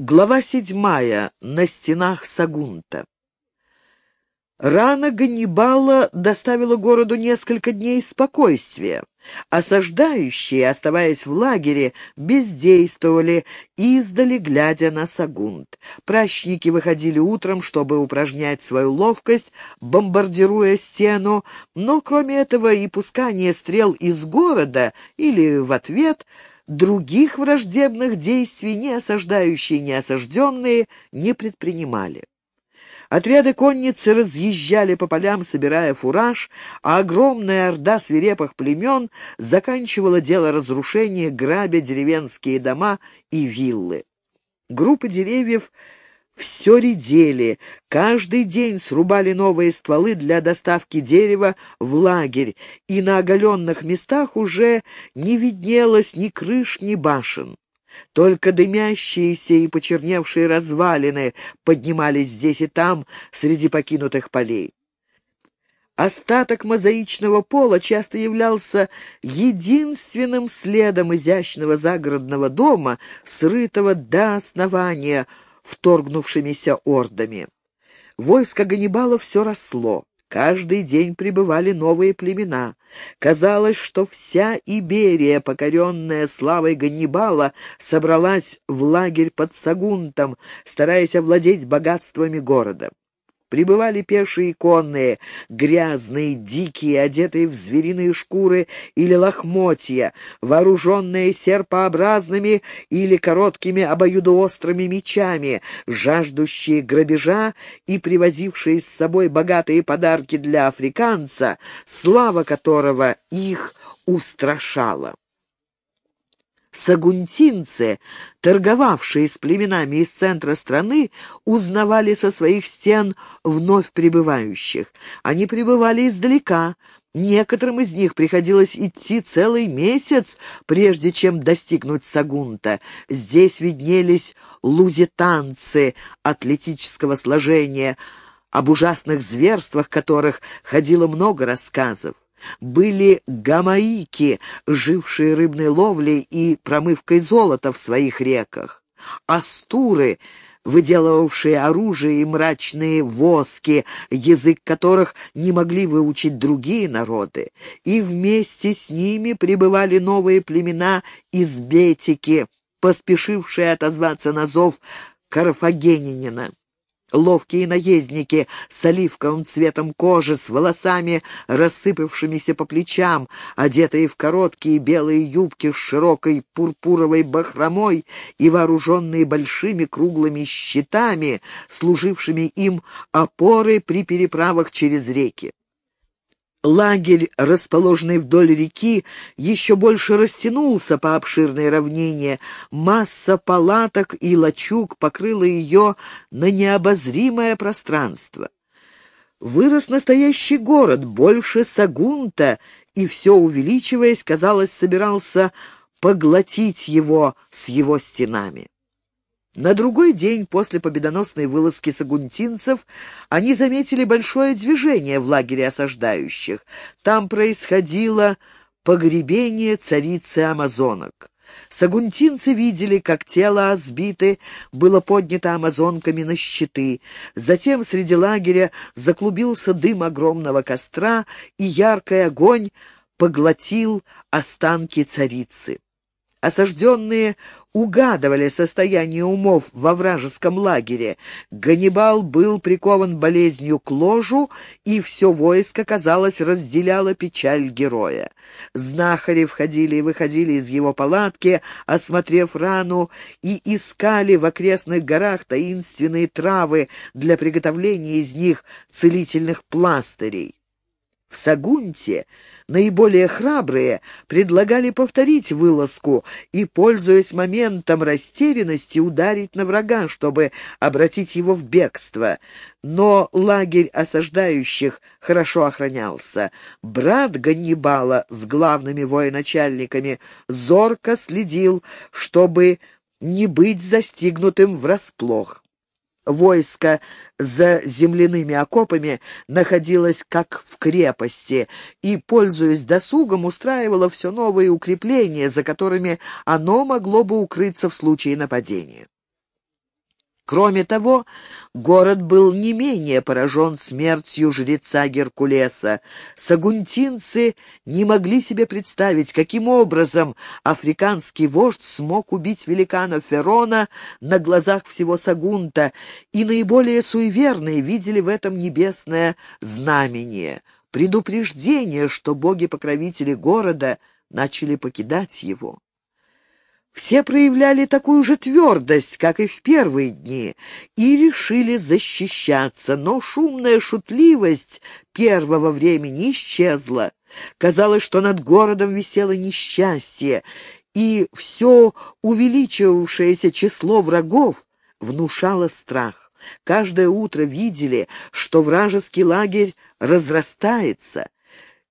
Глава седьмая. На стенах Сагунта. Рана Ганнибала доставила городу несколько дней спокойствия. Осаждающие, оставаясь в лагере, бездействовали, издали глядя на Сагунт. Пращники выходили утром, чтобы упражнять свою ловкость, бомбардируя стену, но кроме этого и пускание стрел из города или в ответ — Других враждебных действий ни осаждающие, ни осажденные не предпринимали. Отряды конницы разъезжали по полям, собирая фураж, а огромная орда свирепых племен заканчивала дело разрушения, грабя деревенские дома и виллы. Группы деревьев все редели, каждый день срубали новые стволы для доставки дерева в лагерь, и на оголенных местах уже не виднелось ни крыш, ни башен. Только дымящиеся и почерневшие развалины поднимались здесь и там, среди покинутых полей. Остаток мозаичного пола часто являлся единственным следом изящного загородного дома, срытого до основания, вторгнувшимися ордами. Войско Ганнибала все росло. Каждый день прибывали новые племена. Казалось, что вся Иберия, покоренная славой Ганнибала, собралась в лагерь под Сагунтом, стараясь овладеть богатствами города. Прибывали пешие и конные, грязные, дикие, одетые в звериные шкуры или лохмотья, вооруженные серпообразными или короткими обоюдоострыми мечами, жаждущие грабежа и привозившие с собой богатые подарки для африканца, слава которого их устрашала. Сагунтинцы, торговавшие с племенами из центра страны, узнавали со своих стен вновь прибывающих. Они прибывали издалека. Некоторым из них приходилось идти целый месяц, прежде чем достигнуть Сагунта. Здесь виднелись лузитанцы атлетического сложения, об ужасных зверствах которых ходило много рассказов были гамаики, жившие рыбной ловлей и промывкой золота в своих реках, астуры, выделывавшие оружие и мрачные воски, язык которых не могли выучить другие народы, и вместе с ними прибывали новые племена из Бетики, поспешившие отозваться на зов Карфагенинина. Ловкие наездники с оливковым цветом кожи, с волосами, рассыпавшимися по плечам, одетые в короткие белые юбки с широкой пурпуровой бахромой и вооруженные большими круглыми щитами, служившими им опорой при переправах через реки. Лагерь, расположенный вдоль реки, еще больше растянулся по обширной равнине. Масса палаток и лачуг покрыла ее на необозримое пространство. Вырос настоящий город, больше Сагунта, и все увеличиваясь, казалось, собирался поглотить его с его стенами. На другой день после победоносной вылазки сагунтинцев они заметили большое движение в лагере осаждающих. Там происходило погребение царицы амазонок. Сагунтинцы видели, как тело Асбиты было поднято амазонками на щиты. Затем среди лагеря заклубился дым огромного костра, и яркий огонь поглотил останки царицы. Осажденные угадывали состояние умов во вражеском лагере. Ганнибал был прикован болезнью к ложу, и все войско, казалось, разделяло печаль героя. Знахари входили и выходили из его палатки, осмотрев рану, и искали в окрестных горах таинственные травы для приготовления из них целительных пластырей. В Сагунте наиболее храбрые предлагали повторить вылазку и, пользуясь моментом растерянности, ударить на врага, чтобы обратить его в бегство. Но лагерь осаждающих хорошо охранялся. Брат Ганнибала с главными военачальниками зорко следил, чтобы не быть застигнутым врасплох. Войско за земляными окопами находилось как в крепости и, пользуясь досугом, устраивало все новые укрепления, за которыми оно могло бы укрыться в случае нападения. Кроме того, город был не менее поражен смертью жреца Геркулеса. Сагунтинцы не могли себе представить, каким образом африканский вождь смог убить великана Ферона на глазах всего Сагунта, и наиболее суеверные видели в этом небесное знамение, предупреждение, что боги-покровители города начали покидать его. Все проявляли такую же твердость, как и в первые дни, и решили защищаться, но шумная шутливость первого времени исчезла. Казалось, что над городом висело несчастье, и все увеличивавшееся число врагов внушало страх. Каждое утро видели, что вражеский лагерь разрастается.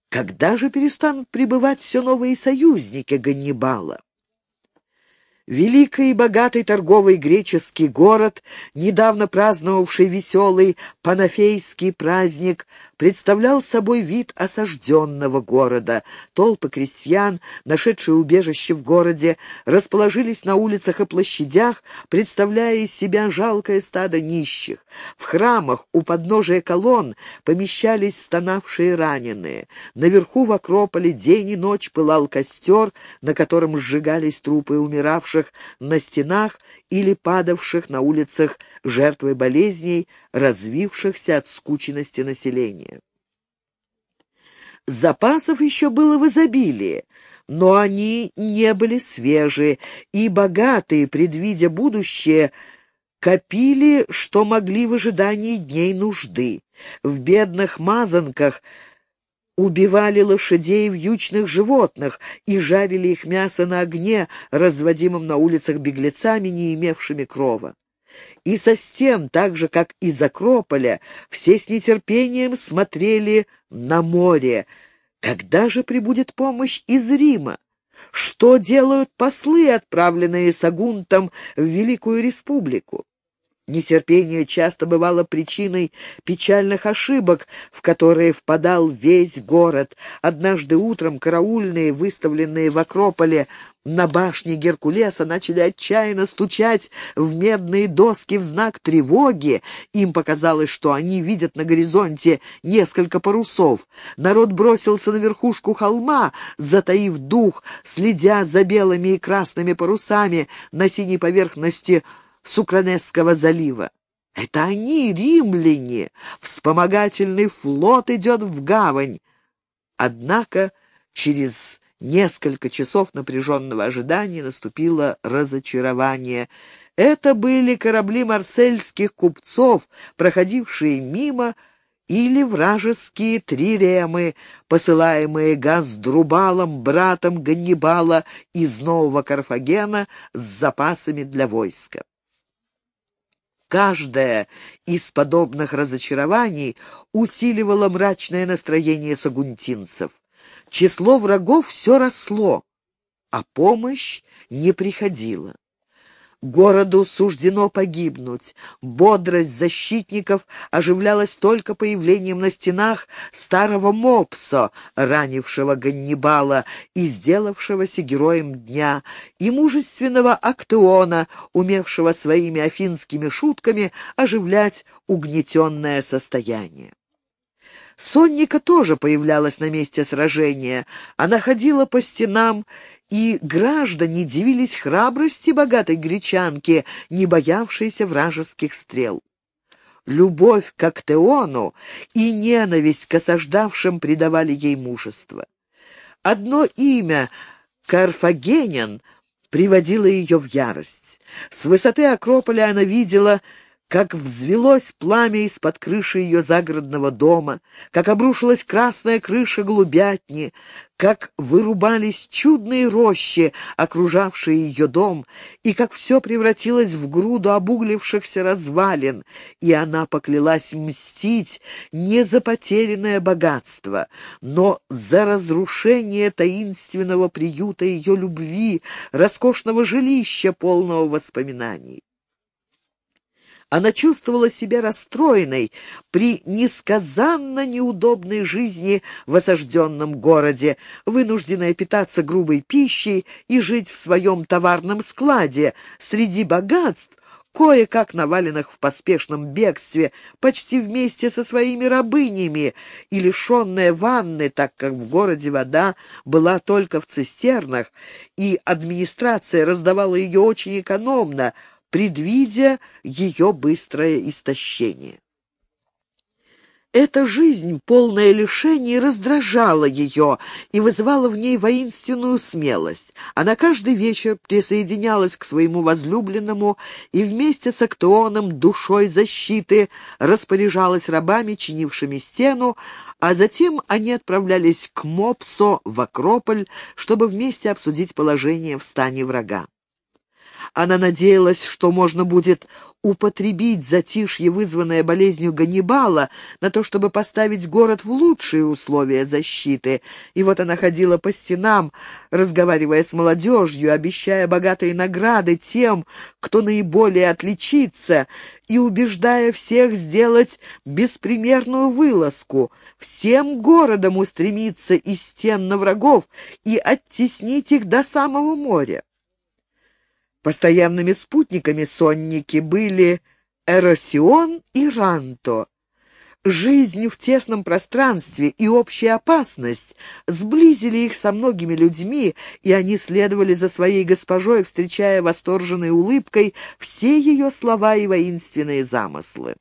Когда же перестанут прибывать все новые союзники Ганнибала? Великий и богатый торговый греческий город, недавно праздновавший веселый панафейский праздник, представлял собой вид осажденного города. Толпы крестьян, нашедшие убежище в городе, расположились на улицах и площадях, представляя из себя жалкое стадо нищих. В храмах у подножия колонн помещались стонавшие раненые. Наверху в Акрополе день и ночь пылал костер, на котором сжигались трупы умиравших, лежавших на стенах или падавших на улицах жертвой болезней, развившихся от скученности населения. Запасов еще было в изобилии, но они не были свежие, и богатые, предвидя будущее, копили, что могли в ожидании дней нужды. В бедных мазанках убивали лошадей и вьючных животных и жарили их мясо на огне, разводимом на улицах беглецами, не имевшими крова. И со стен, так же, как из Акрополя, все с нетерпением смотрели на море. Когда же прибудет помощь из Рима? Что делают послы, отправленные Сагунтом в Великую Республику? Нетерпение часто бывало причиной печальных ошибок, в которые впадал весь город. Однажды утром караульные, выставленные в Акрополе на башне Геркулеса, начали отчаянно стучать в медные доски в знак тревоги. Им показалось, что они видят на горизонте несколько парусов. Народ бросился на верхушку холма, затаив дух, следя за белыми и красными парусами на синей поверхности Сукранесского залива. Это они, римляне! Вспомогательный флот идет в гавань. Однако через несколько часов напряженного ожидания наступило разочарование. Это были корабли марсельских купцов, проходившие мимо, или вражеские триремы, посылаемые Газдрубалом, братом Ганнибала из Нового Карфагена с запасами для войска. Каждое из подобных разочарований усиливало мрачное настроение сагунтинцев. Число врагов все росло, а помощь не приходила. Городу суждено погибнуть. Бодрость защитников оживлялась только появлением на стенах старого Мопсо, ранившего Ганнибала и сделавшегося героем дня, и мужественного Актеона, умевшего своими афинскими шутками оживлять угнетенное состояние. Сонника тоже появлялась на месте сражения. Она ходила по стенам, и граждане дивились храбрости богатой гречанки, не боявшейся вражеских стрел. Любовь к Актеону и ненависть к осаждавшим придавали ей мужество. Одно имя — Карфагенин — приводило ее в ярость. С высоты Акрополя она видела как взвелось пламя из-под крыши ее загородного дома, как обрушилась красная крыша голубятни, как вырубались чудные рощи, окружавшие ее дом, и как все превратилось в груду обуглившихся развалин, и она поклялась мстить не за потерянное богатство, но за разрушение таинственного приюта ее любви, роскошного жилища, полного воспоминаний. Она чувствовала себя расстроенной при несказанно неудобной жизни в осажденном городе, вынужденная питаться грубой пищей и жить в своем товарном складе. Среди богатств, кое-как наваленных в поспешном бегстве, почти вместе со своими рабынями, и лишенная ванны, так как в городе вода была только в цистернах, и администрация раздавала ее очень экономно, предвидя ее быстрое истощение. Эта жизнь, полная лишений, раздражала ее и вызывала в ней воинственную смелость. Она каждый вечер присоединялась к своему возлюбленному и вместе с Актеоном, душой защиты, распоряжалась рабами, чинившими стену, а затем они отправлялись к Мопсо в Акрополь, чтобы вместе обсудить положение в стане врага. Она надеялась, что можно будет употребить затишье, вызванное болезнью Ганнибала, на то, чтобы поставить город в лучшие условия защиты. И вот она ходила по стенам, разговаривая с молодежью, обещая богатые награды тем, кто наиболее отличится, и убеждая всех сделать беспримерную вылазку, всем городом устремиться из стен на врагов и оттеснить их до самого моря. Постоянными спутниками сонники были Эросион и Ранто. Жизнь в тесном пространстве и общая опасность сблизили их со многими людьми, и они следовали за своей госпожой, встречая восторженной улыбкой все ее слова и воинственные замыслы.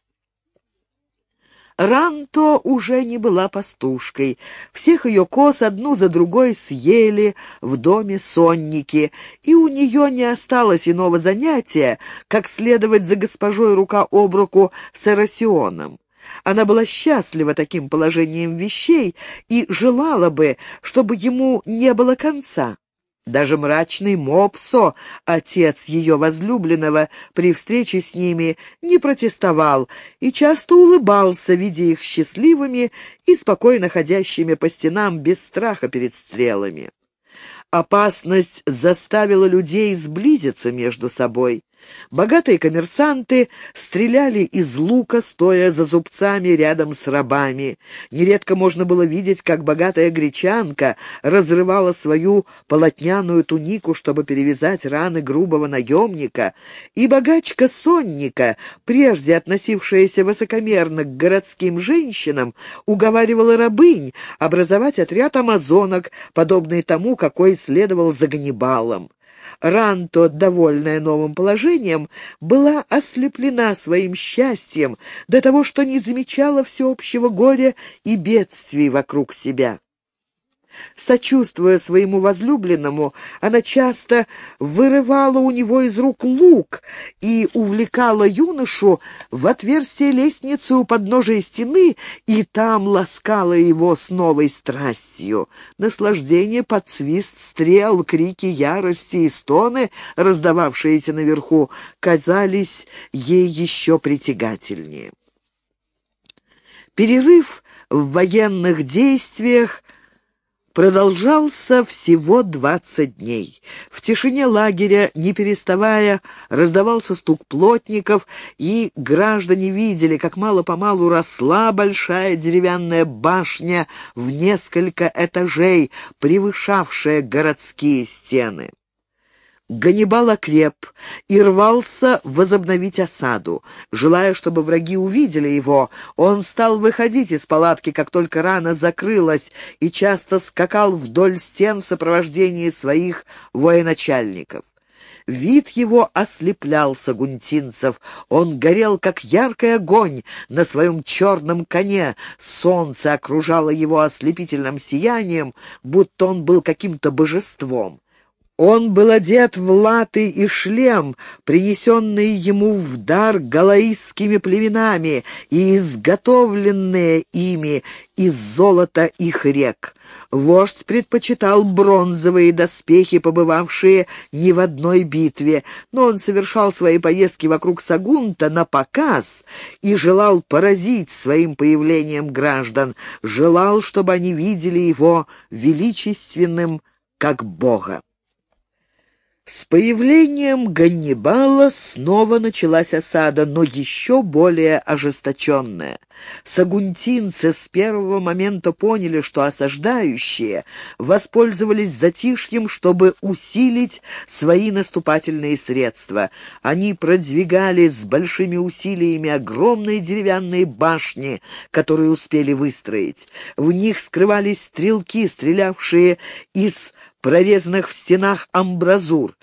Ранто уже не была пастушкой. Всех ее коз одну за другой съели в доме сонники, и у нее не осталось иного занятия, как следовать за госпожой рука об руку с Эросионом. Она была счастлива таким положением вещей и желала бы, чтобы ему не было конца. Даже мрачный Мопсо, отец ее возлюбленного, при встрече с ними не протестовал и часто улыбался, видя их счастливыми и спокойно ходящими по стенам без страха перед стрелами. Опасность заставила людей сблизиться между собой. Богатые коммерсанты стреляли из лука, стоя за зубцами рядом с рабами. Нередко можно было видеть, как богатая гречанка разрывала свою полотняную тунику, чтобы перевязать раны грубого наемника, и богачка Сонника, прежде относившаяся высокомерно к городским женщинам, уговаривала рабынь образовать отряд амазонок, подобный тому, какой следовал за Ганнибалом. Ранто, довольная новым положением, была ослеплена своим счастьем до того, что не замечала всеобщего горя и бедствий вокруг себя. Сочувствуя своему возлюбленному, она часто вырывала у него из рук лук и увлекала юношу в отверстие лестницы у подножия стены, и там ласкала его с новой страстью. Наслаждение под свист стрел, крики ярости и стоны, раздававшиеся наверху, казались ей еще притягательнее. Перерыв в военных действиях продолжался всего двадцать дней. В тишине лагеря, не переставая, раздавался стук плотников, и граждане видели, как мало-помалу росла большая деревянная башня в несколько этажей, превышавшая городские стены. Ганнибал окреп и рвался возобновить осаду. Желая, чтобы враги увидели его, он стал выходить из палатки, как только рана закрылась, и часто скакал вдоль стен в сопровождении своих военачальников. Вид его ослеплял сагунтинцев. Он горел, как яркий огонь на своем черном коне. Солнце окружало его ослепительным сиянием, будто он был каким-то божеством. Он был одет в латы и шлем, принесенные ему в дар галаистскими племенами и изготовленные ими из золота их рек. Вождь предпочитал бронзовые доспехи, побывавшие ни в одной битве, но он совершал свои поездки вокруг Сагунта на показ и желал поразить своим появлением граждан, желал, чтобы они видели его величественным как Бога. С появлением Ганнибала снова началась осада, но еще более ожесточенная. Сагунтинцы с первого момента поняли, что осаждающие воспользовались затишьем, чтобы усилить свои наступательные средства. Они продвигали с большими усилиями огромные деревянные башни, которые успели выстроить. В них скрывались стрелки, стрелявшие из прорезанных в стенах амбразур.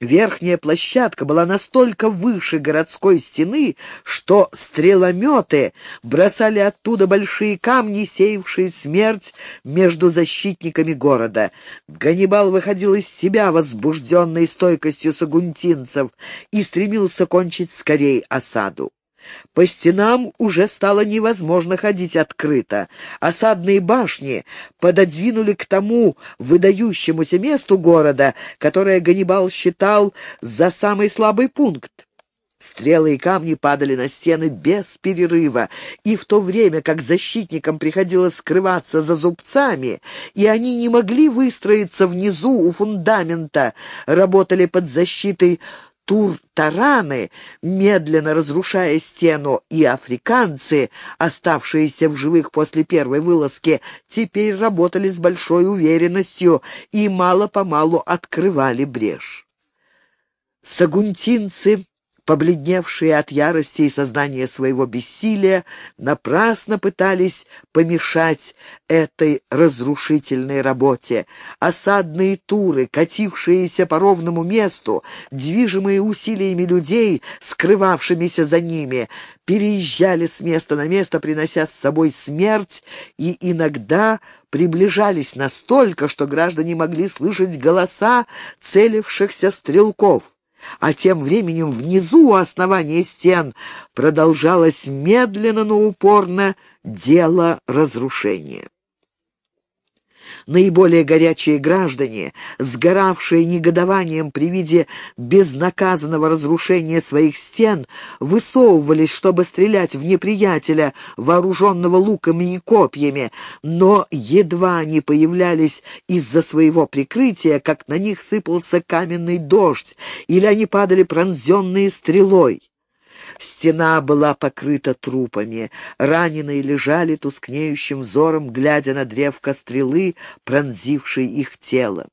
Верхняя площадка была настолько выше городской стены, что стрелометы бросали оттуда большие камни, сеявшие смерть между защитниками города. Ганнибал выходил из себя, возбужденной стойкостью сагунтинцев, и стремился кончить скорее осаду. По стенам уже стало невозможно ходить открыто. Осадные башни пододвинули к тому выдающемуся месту города, которое Ганнибал считал за самый слабый пункт. Стрелы и камни падали на стены без перерыва, и в то время, как защитникам приходилось скрываться за зубцами, и они не могли выстроиться внизу у фундамента, работали под защитой тур-тараны, медленно разрушая стену, и африканцы, оставшиеся в живых после первой вылазки, теперь работали с большой уверенностью и мало-помалу открывали брешь. Сагунтинцы побледневшие от ярости и сознания своего бессилия, напрасно пытались помешать этой разрушительной работе. Осадные туры, катившиеся по ровному месту, движимые усилиями людей, скрывавшимися за ними, переезжали с места на место, принося с собой смерть, и иногда приближались настолько, что граждане могли слышать голоса целившихся стрелков а тем временем внизу у основания стен продолжалось медленно, но упорно дело разрушения. Наиболее горячие граждане, сгоравшие негодованием при виде безнаказанного разрушения своих стен, высовывались, чтобы стрелять в неприятеля, вооруженного луками и копьями, но едва они появлялись из-за своего прикрытия, как на них сыпался каменный дождь, или они падали пронзенные стрелой. Стена была покрыта трупами. Раненые лежали тускнеющим взором, глядя на древко стрелы, пронзившей их тело.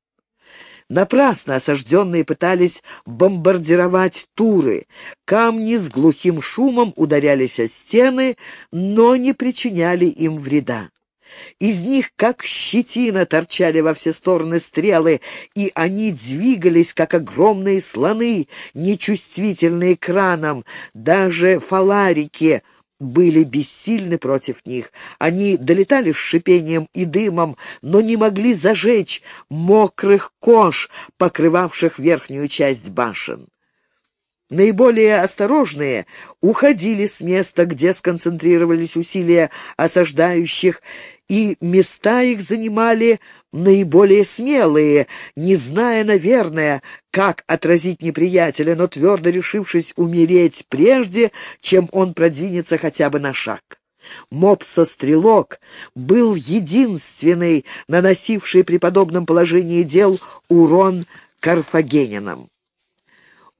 Напрасно осажденные пытались бомбардировать туры. Камни с глухим шумом ударялись о стены, но не причиняли им вреда. Из них, как щетина, торчали во все стороны стрелы, и они двигались, как огромные слоны, нечувствительные к ранам. Даже фаларики были бессильны против них. Они долетали с шипением и дымом, но не могли зажечь мокрых кож, покрывавших верхнюю часть башен. Наиболее осторожные уходили с места, где сконцентрировались усилия осаждающих, и места их занимали наиболее смелые, не зная, наверное, как отразить неприятеля, но твердо решившись умереть прежде, чем он продвинется хотя бы на шаг. Мопсо-стрелок был единственный, наносивший при подобном положении дел урон карфагенинам.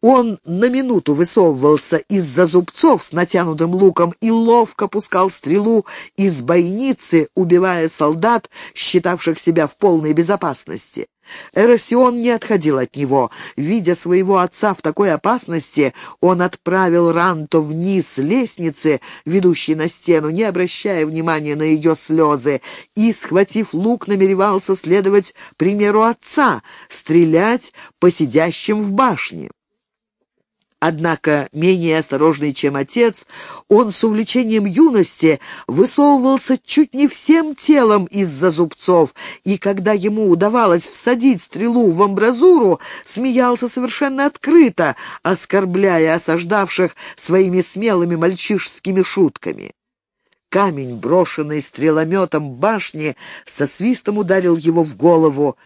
Он на минуту высовывался из-за зубцов с натянутым луком и ловко пускал стрелу из бойницы, убивая солдат, считавших себя в полной безопасности. Эросион не отходил от него. Видя своего отца в такой опасности, он отправил Ранто вниз лестницы, ведущей на стену, не обращая внимания на ее слезы, и, схватив лук, намеревался следовать примеру отца, стрелять по сидящим в башне. Однако, менее осторожный, чем отец, он с увлечением юности высовывался чуть не всем телом из-за зубцов, и когда ему удавалось всадить стрелу в амбразуру, смеялся совершенно открыто, оскорбляя осаждавших своими смелыми мальчишескими шутками. Камень, брошенный стрелометом башни, со свистом ударил его в голову,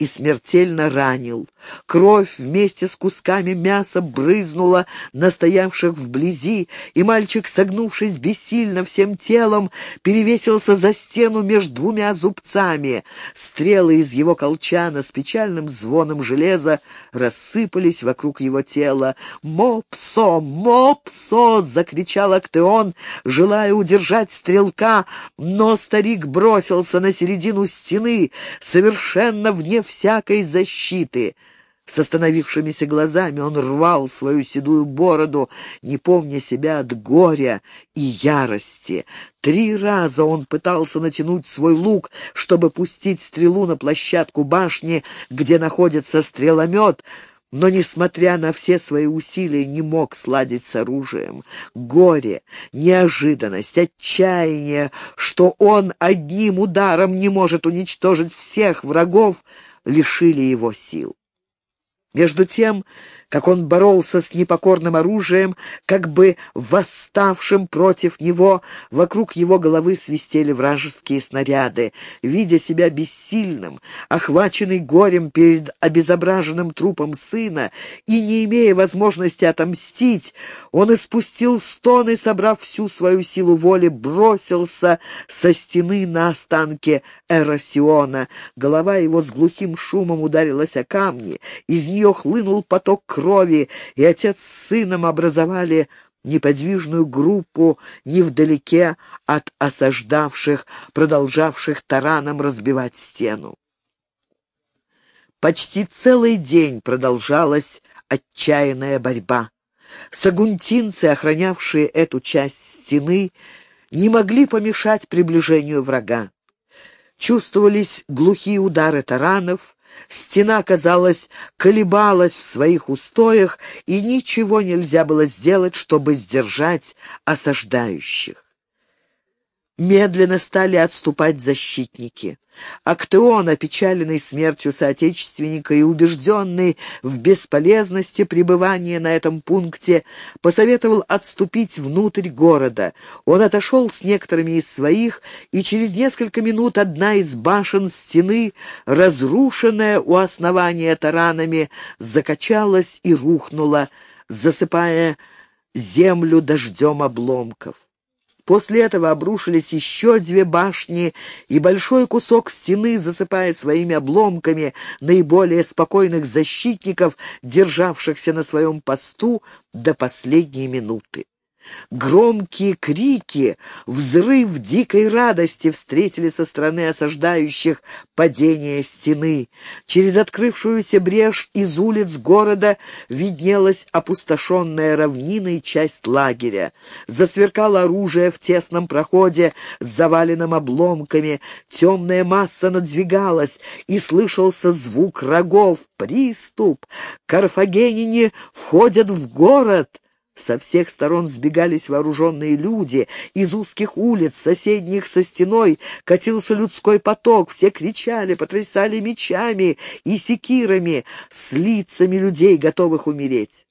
и смертельно ранил. Кровь вместе с кусками мяса брызнула на стоявших вблизи, и мальчик, согнувшись бессильно всем телом, перевесился за стену между двумя зубцами. Стрелы из его колчана с печальным звоном железа рассыпались вокруг его тела. «Мопсо! Мопсо!» — закричал Актеон, желая удержать стрелка, но старик бросился на середину стены, совершенно вне всякой защиты. С остановившимися глазами он рвал свою седую бороду, не помня себя от горя и ярости. Три раза он пытался натянуть свой лук, чтобы пустить стрелу на площадку башни, где находится стреломет, но, несмотря на все свои усилия, не мог сладить с оружием. Горе, неожиданность, отчаяние, что он одним ударом не может уничтожить всех врагов, лишили его сил. Между тем как он боролся с непокорным оружием, как бы восставшим против него. Вокруг его головы свистели вражеские снаряды. Видя себя бессильным, охваченный горем перед обезображенным трупом сына и не имея возможности отомстить, он испустил стон и, собрав всю свою силу воли, бросился со стены на останки Эросиона. Голова его с глухим шумом ударилась о камни, из нее хлынул поток крови, и отец с сыном образовали неподвижную группу невдалеке от осаждавших, продолжавших тараном разбивать стену. Почти целый день продолжалась отчаянная борьба. Сагунтинцы, охранявшие эту часть стены, не могли помешать приближению врага. Чувствовались глухие удары таранов, Стена, казалось, колебалась в своих устоях, и ничего нельзя было сделать, чтобы сдержать осаждающих. Медленно стали отступать защитники. Актеон, опечаленный смертью соотечественника и убежденный в бесполезности пребывания на этом пункте, посоветовал отступить внутрь города. Он отошел с некоторыми из своих, и через несколько минут одна из башен стены, разрушенная у основания таранами, закачалась и рухнула, засыпая землю дождем обломков. После этого обрушились еще две башни, и большой кусок стены, засыпая своими обломками наиболее спокойных защитников, державшихся на своем посту до последней минуты. Громкие крики, взрыв дикой радости встретили со стороны осаждающих падение стены. Через открывшуюся брешь из улиц города виднелась опустошенная равнина и часть лагеря. Засверкало оружие в тесном проходе с заваленным обломками. Темная масса надвигалась, и слышался звук рогов. «Приступ! Карфагенине входят в город!» Со всех сторон сбегались вооруженные люди, из узких улиц, соседних со стеной, катился людской поток, все кричали, потрясали мечами и секирами. С лицами людей, готовых умереть.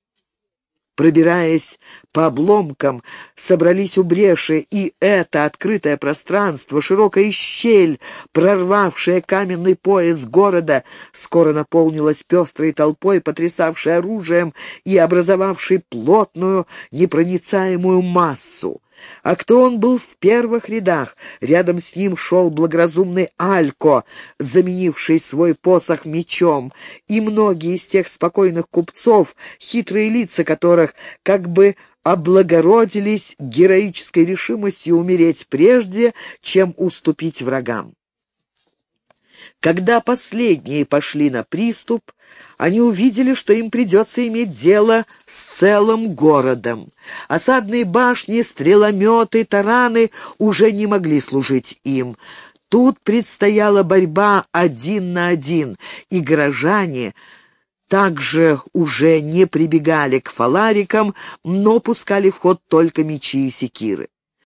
Пробираясь по обломкам, собрались у бреши, и это открытое пространство, широкая щель, прорвавшая каменный пояс города, скоро наполнилась пестрой толпой, потрясавшей оружием и образовавшей плотную непроницаемую массу. А кто он был в первых рядах? Рядом с ним шел благоразумный Алько, заменивший свой посох мечом, и многие из тех спокойных купцов, хитрые лица которых как бы облагородились героической решимостью умереть прежде, чем уступить врагам. Когда последние пошли на приступ, они увидели, что им придется иметь дело с целым городом. Осадные башни, стрелометы, тараны уже не могли служить им. Тут предстояла борьба один на один, и горожане также уже не прибегали к фаларикам, но пускали в ход только мечи и секиры.